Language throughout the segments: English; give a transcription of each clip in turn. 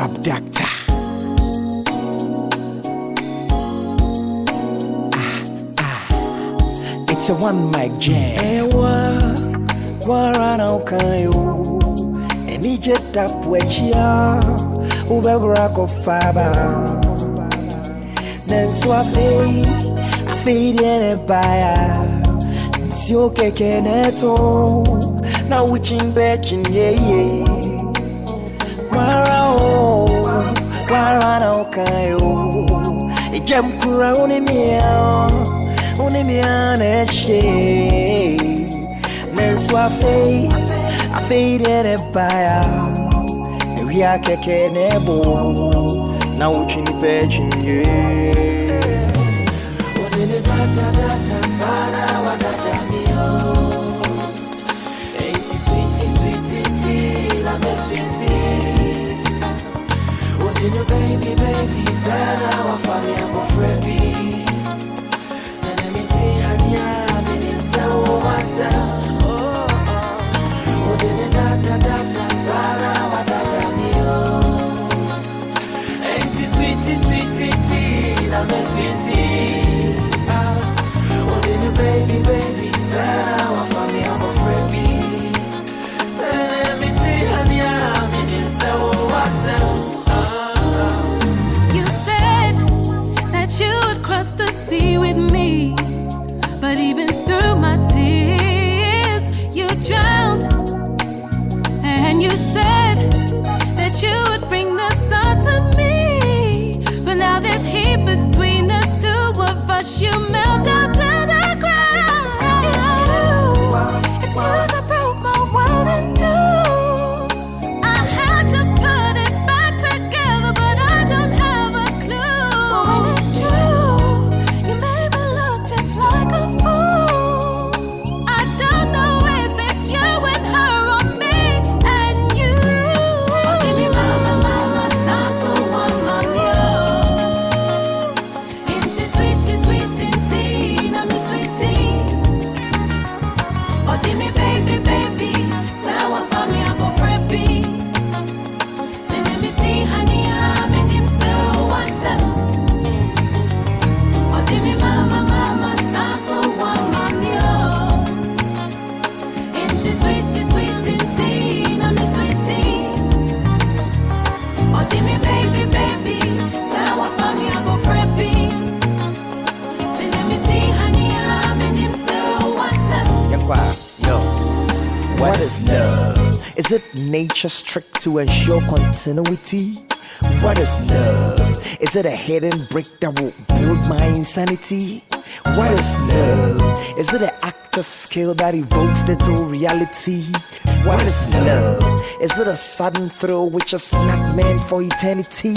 rap doctor. Ah, ah. It's a one mic jam. Ewa, warana ukayo. Enije tapwechia, ubebra kofaba. Nenso afei, afei diene baya. Nsio keke neto, na uchimbe chinye Wara warao waranaokayo ijamkura unemia unemianeshe nenso afei afei deɛ ne baya awia kɛkɛ na bo na wotwi nipa akyinye sana wadadamio eti switi switi ti la me switi baby baby sana wafanyabo frebi sana mitihania benimsauwasa enti baby baby but even is love? Is it nature's trick to ensure continuity? What is love? Is it a hidden brick that will build my insanity? What is love? Is it an actor's skill that evokes little reality? What is love? Is it a sudden thrill which is not meant for eternity?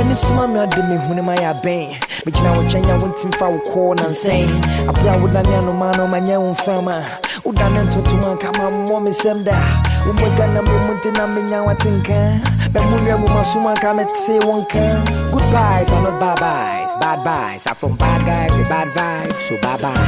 mani suma mi ɔde me hune ma yɛ abɛn megyina wo nkyɛn a wontim fa wo kɔɔ nansɛn aberɛ a wodane anoma no manyɛ wo mfam a wodane ntotoma nka mammɔ me sɛm da womɔgya na mmɛmu nte na menya watenka bɛmu nnua mu masoma nka mete wo nka good buys are not bad buys bad buys are from bad guys with bad vibes so bye bye.